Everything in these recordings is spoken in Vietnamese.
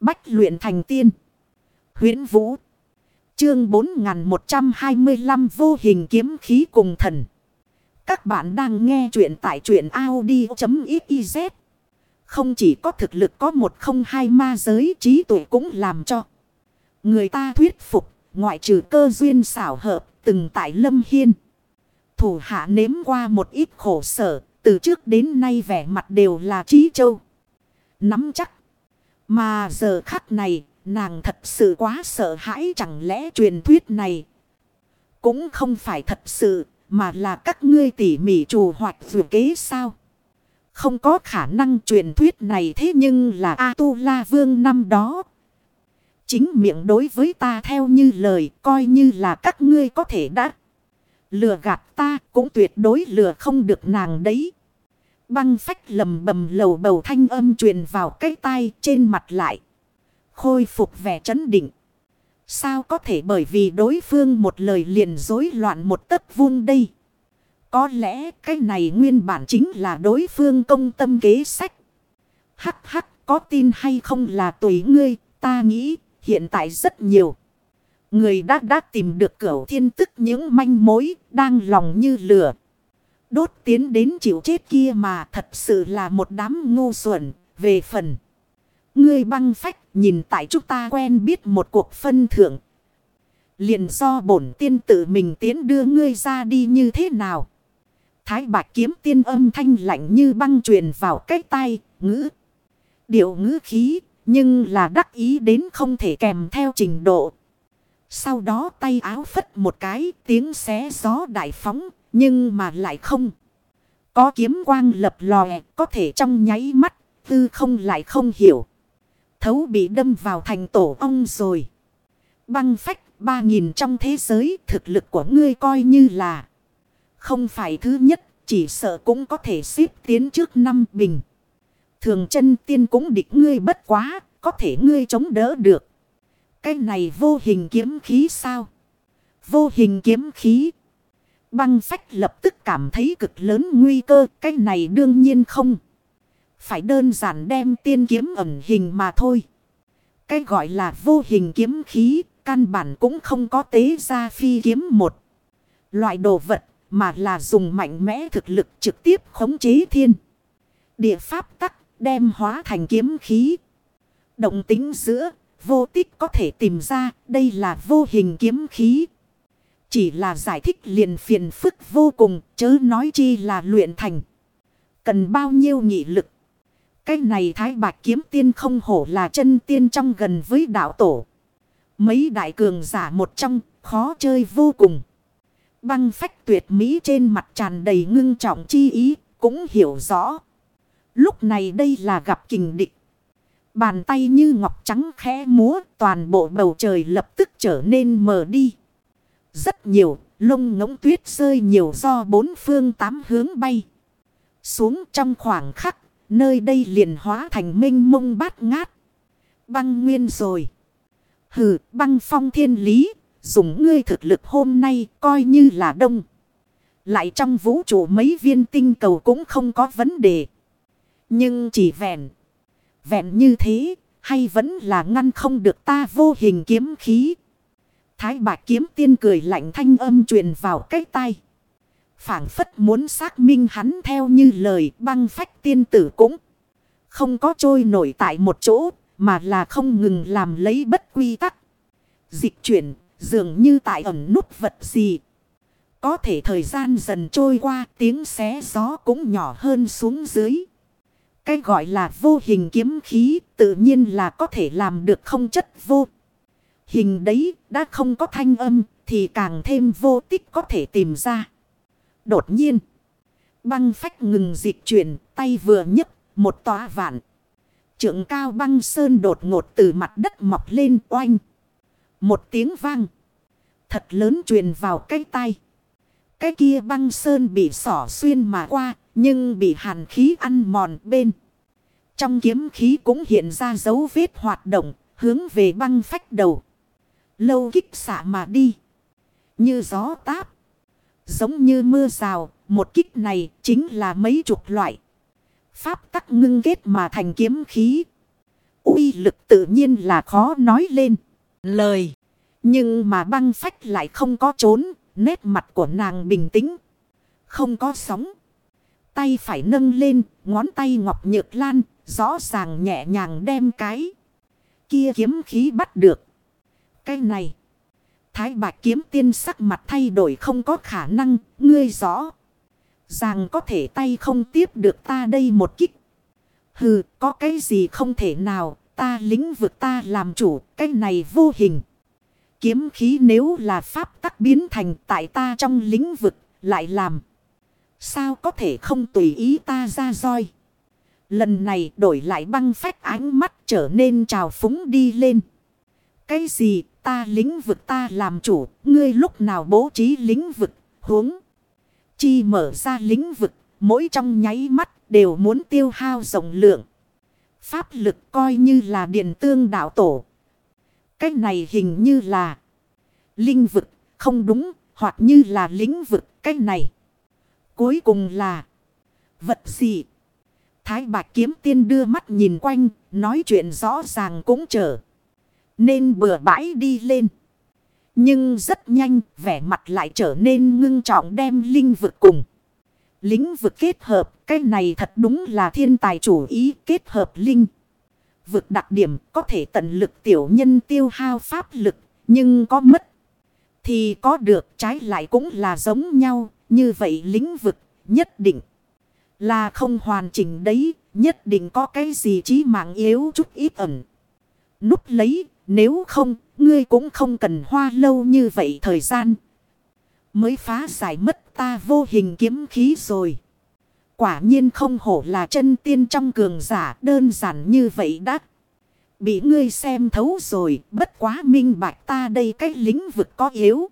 Bách luyện thành tiên. huyễn Vũ. Chương 4125 vô hình kiếm khí cùng thần. Các bạn đang nghe truyện tại truyện Audi.xyz. Không chỉ có thực lực có một không hai ma giới trí tuệ cũng làm cho. Người ta thuyết phục, ngoại trừ cơ duyên xảo hợp, từng tại Lâm Hiên. Thủ hạ nếm qua một ít khổ sở, từ trước đến nay vẻ mặt đều là trí châu. Nắm chắc. Mà giờ khắc này, nàng thật sự quá sợ hãi chẳng lẽ truyền thuyết này. Cũng không phải thật sự, mà là các ngươi tỉ mỉ trù hoạch vừa kế sao. Không có khả năng truyền thuyết này thế nhưng là A-tu-la vương năm đó. Chính miệng đối với ta theo như lời coi như là các ngươi có thể đã. Lừa gạt ta cũng tuyệt đối lừa không được nàng đấy. Băng phách lầm bầm lầu bầu thanh âm truyền vào cái tai trên mặt lại. Khôi phục vẻ chấn định. Sao có thể bởi vì đối phương một lời liền rối loạn một tấc vuông đây. Có lẽ cái này nguyên bản chính là đối phương công tâm kế sách. Hắc hắc có tin hay không là tùy ngươi, ta nghĩ hiện tại rất nhiều. Người đã đã tìm được cửu thiên tức những manh mối đang lòng như lửa. Đốt tiến đến chịu chết kia mà thật sự là một đám ngu xuẩn về phần. Ngươi băng phách nhìn tại chúng ta quen biết một cuộc phân thưởng. Liền do bổn tiên tự mình tiến đưa ngươi ra đi như thế nào. Thái bạch kiếm tiên âm thanh lạnh như băng truyền vào cái tay, ngữ. Điệu ngữ khí, nhưng là đắc ý đến không thể kèm theo trình độ. Sau đó tay áo phất một cái, tiếng xé gió đại phóng, nhưng mà lại không. Có kiếm quang lập lòe, có thể trong nháy mắt, tư không lại không hiểu. Thấu bị đâm vào thành tổ ong rồi. Băng phách, ba nghìn trong thế giới, thực lực của ngươi coi như là không phải thứ nhất, chỉ sợ cũng có thể xếp tiến trước năm bình. Thường chân tiên cũng địch ngươi bất quá, có thể ngươi chống đỡ được. Cái này vô hình kiếm khí sao? Vô hình kiếm khí. Băng phách lập tức cảm thấy cực lớn nguy cơ. Cái này đương nhiên không. Phải đơn giản đem tiên kiếm ẩn hình mà thôi. Cái gọi là vô hình kiếm khí. Căn bản cũng không có tế ra phi kiếm một. Loại đồ vật, mà là dùng mạnh mẽ thực lực trực tiếp khống chế thiên. Địa pháp tắc, đem hóa thành kiếm khí. Động tính giữa, vô tích có thể tìm ra, đây là vô hình kiếm khí. Chỉ là giải thích liền phiền phức vô cùng chớ nói chi là luyện thành. Cần bao nhiêu nghị lực. Cái này thái bạc kiếm tiên không hổ là chân tiên trong gần với đạo tổ. Mấy đại cường giả một trong khó chơi vô cùng. Băng phách tuyệt mỹ trên mặt tràn đầy ngưng trọng chi ý, cũng hiểu rõ. Lúc này đây là gặp kình địch. Bàn tay như ngọc trắng khẽ múa, toàn bộ bầu trời lập tức trở nên mờ đi. Rất nhiều, lông ngỗng tuyết rơi nhiều do bốn phương tám hướng bay. Xuống trong khoảng khắc, nơi đây liền hóa thành minh mông bát ngát. Băng nguyên rồi. Hừ, băng phong thiên lý, Dùng ngươi thực lực hôm nay coi như là đông. Lại trong vũ trụ mấy viên tinh cầu cũng không có vấn đề. Nhưng chỉ vẹn. Vẹn như thế hay vẫn là ngăn không được ta vô hình kiếm khí. Thái bạc kiếm tiên cười lạnh thanh âm truyền vào cái tay. phảng phất muốn xác minh hắn theo như lời băng phách tiên tử cũng. Không có trôi nổi tại một chỗ, mà là không ngừng làm lấy bất quy tắc. Dịch chuyển, Dường như tại ẩn nút vật gì. Có thể thời gian dần trôi qua, tiếng xé gió cũng nhỏ hơn xuống dưới. Cái gọi là vô hình kiếm khí tự nhiên là có thể làm được không chất vô. Hình đấy, đã không có thanh âm, thì càng thêm vô tích có thể tìm ra. Đột nhiên. Băng phách ngừng dịch chuyển, tay vừa nhấc, một tòa vạn. Trượng cao băng sơn đột ngột từ mặt đất mọc lên oanh. Một tiếng vang. Thật lớn truyền vào cái tay. Cái kia băng sơn bị sỏ xuyên mà qua. Nhưng bị hàn khí ăn mòn bên. Trong kiếm khí cũng hiện ra dấu vết hoạt động. Hướng về băng phách đầu. Lâu kích xạ mà đi. Như gió táp. Giống như mưa rào. Một kích này chính là mấy chục loại. Pháp tắc ngưng kết mà thành kiếm khí. uy lực tự nhiên là khó nói lên. Lời. Nhưng mà băng phách lại không có trốn. Nét mặt của nàng bình tĩnh. Không có sóng. Tay phải nâng lên. Ngón tay ngọc nhược lan. Rõ ràng nhẹ nhàng đem cái. Kia kiếm khí bắt được. Cái này. Thái bạch kiếm tiên sắc mặt thay đổi không có khả năng. Ngươi rõ. Rằng có thể tay không tiếp được ta đây một kích. Hừ, có cái gì không thể nào, ta lính vực ta làm chủ, cái này vô hình. Kiếm khí nếu là pháp tắc biến thành tại ta trong lĩnh vực, lại làm. Sao có thể không tùy ý ta ra roi. Lần này đổi lại băng phách ánh mắt trở nên trào phúng đi lên. Cái gì ta lĩnh vực ta làm chủ, ngươi lúc nào bố trí lĩnh vực, huống. Chi mở ra lĩnh vực, mỗi trong nháy mắt đều muốn tiêu hao rộng lượng. Pháp lực coi như là điện tương đạo tổ. Cách này hình như là linh vực, không đúng, hoặc như là lĩnh vực, cách này. Cuối cùng là vật gì? Thái bạc kiếm tiên đưa mắt nhìn quanh, nói chuyện rõ ràng cũng trở. Nên bừa bãi đi lên. Nhưng rất nhanh, vẻ mặt lại trở nên ngưng trọng đem linh vực cùng. Lĩnh vực kết hợp, cái này thật đúng là thiên tài chủ ý kết hợp linh. Vực đặc điểm có thể tận lực tiểu nhân tiêu hao pháp lực, nhưng có mất. Thì có được trái lại cũng là giống nhau, như vậy lĩnh vực nhất định là không hoàn chỉnh đấy, nhất định có cái gì chí mạng yếu chút ít ẩn. Núp lấy, nếu không, ngươi cũng không cần hoa lâu như vậy thời gian. Mới phá giải mất ta vô hình kiếm khí rồi. Quả nhiên không hổ là chân tiên trong cường giả đơn giản như vậy đã. Bị ngươi xem thấu rồi, bất quá minh bạch ta đây cái lĩnh vực có yếu.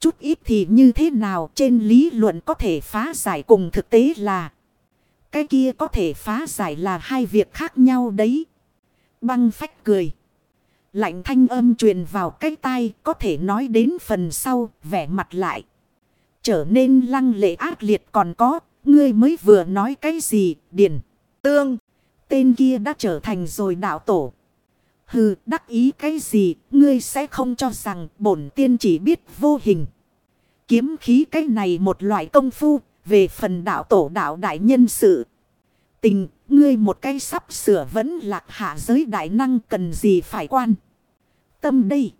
Chút ít thì như thế nào trên lý luận có thể phá giải cùng thực tế là. Cái kia có thể phá giải là hai việc khác nhau đấy. Băng phách cười. Lạnh thanh âm truyền vào cái tai có thể nói đến phần sau, vẻ mặt lại. Trở nên lăng lệ ác liệt còn có, ngươi mới vừa nói cái gì, điền, tương. Tên kia đã trở thành rồi đạo tổ. Hừ, đắc ý cái gì, ngươi sẽ không cho rằng bổn tiên chỉ biết vô hình. Kiếm khí cái này một loại công phu, về phần đạo tổ đạo đại nhân sự. Tình, ngươi một cái sắp sửa vẫn lạc hạ giới đại năng cần gì phải quan. Tâm đây.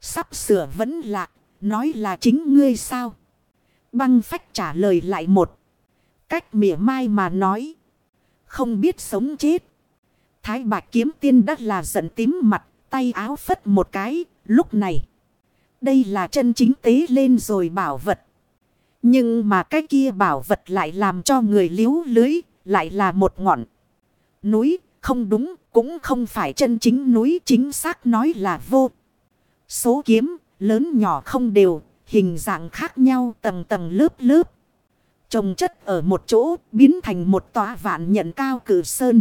Sắp sửa vẫn lạc, nói là chính ngươi sao? Băng phách trả lời lại một. Cách mỉa mai mà nói. Không biết sống chết. Thái bạc kiếm tiên đất là giận tím mặt, tay áo phất một cái, lúc này. Đây là chân chính tế lên rồi bảo vật. Nhưng mà cái kia bảo vật lại làm cho người liếu lưới, lại là một ngọn núi, không đúng, cũng không phải chân chính núi chính xác nói là vô. Số kiếm, lớn nhỏ không đều, hình dạng khác nhau tầng tầng lớp lớp. Trồng chất ở một chỗ, biến thành một tòa vạn nhận cao cử sơn.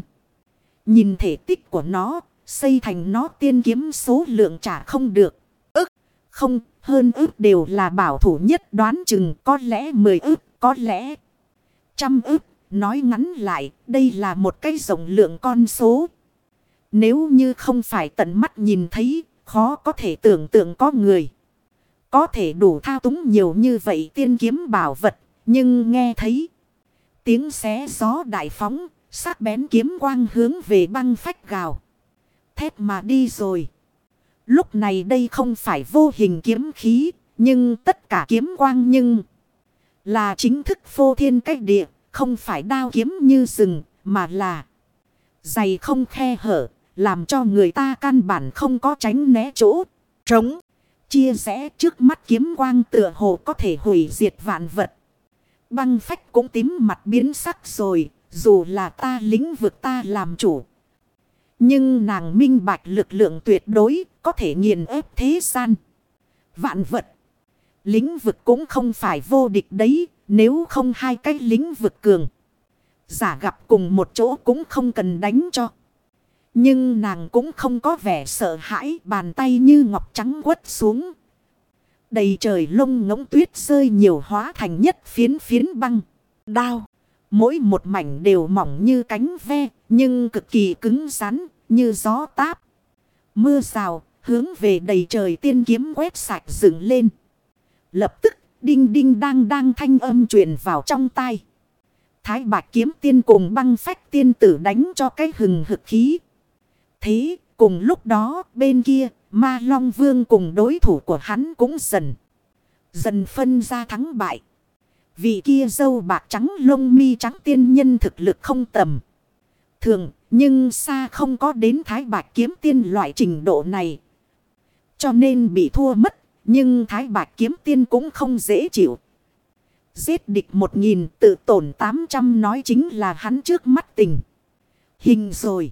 Nhìn thể tích của nó, xây thành nó tiên kiếm số lượng trả không được. Ức, không, hơn ức đều là bảo thủ nhất đoán chừng có lẽ mười ức, có lẽ trăm ức. Nói ngắn lại, đây là một cái rộng lượng con số. Nếu như không phải tận mắt nhìn thấy, khó có thể tưởng tượng có người. Có thể đủ thao túng nhiều như vậy tiên kiếm bảo vật, nhưng nghe thấy tiếng xé gió đại phóng, sắc bén kiếm quang hướng về băng phách gào. thép mà đi rồi. Lúc này đây không phải vô hình kiếm khí, nhưng tất cả kiếm quang nhưng là chính thức phô thiên cách địa, không phải đao kiếm như rừng, mà là dày không khe hở, làm cho người ta căn bản không có tránh né chỗ, trống. Chia rẽ trước mắt kiếm quang tựa hồ có thể hủy diệt vạn vật. Băng phách cũng tím mặt biến sắc rồi, dù là ta lính vực ta làm chủ. Nhưng nàng minh bạch lực lượng tuyệt đối có thể nghiền ép thế gian. Vạn vật. Lính vực cũng không phải vô địch đấy, nếu không hai cái lính vực cường. Giả gặp cùng một chỗ cũng không cần đánh cho. Nhưng nàng cũng không có vẻ sợ hãi bàn tay như ngọc trắng quất xuống. Đầy trời lông ngỗng tuyết rơi nhiều hóa thành nhất phiến phiến băng. Đao. Mỗi một mảnh đều mỏng như cánh ve nhưng cực kỳ cứng rắn như gió táp. Mưa rào, hướng về đầy trời tiên kiếm quét sạch dựng lên. Lập tức, đinh đinh đang đang thanh âm truyền vào trong tai. Thái bạc kiếm tiên cùng băng phách tiên tử đánh cho cái hừng hực khí. Thế, cùng lúc đó, bên kia, ma long vương cùng đối thủ của hắn cũng dần. Dần phân ra thắng bại. Vị kia dâu bạc trắng lông mi trắng tiên nhân thực lực không tầm. Thường, nhưng xa không có đến thái bạc kiếm tiên loại trình độ này. Cho nên bị thua mất, nhưng thái bạc kiếm tiên cũng không dễ chịu. Giết địch một nghìn tự tổn tám trăm nói chính là hắn trước mắt tình. Hình rồi.